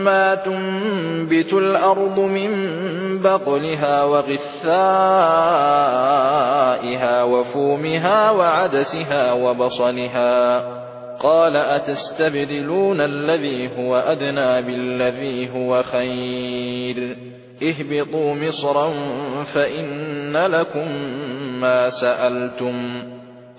مما تنبت الأرض من بقلها وغثائها وفومها وعدسها وبصلها قال أتستبدلون الذي هو أدنى بالذي هو خير اهبطوا مصرا فإن لكم ما سألتم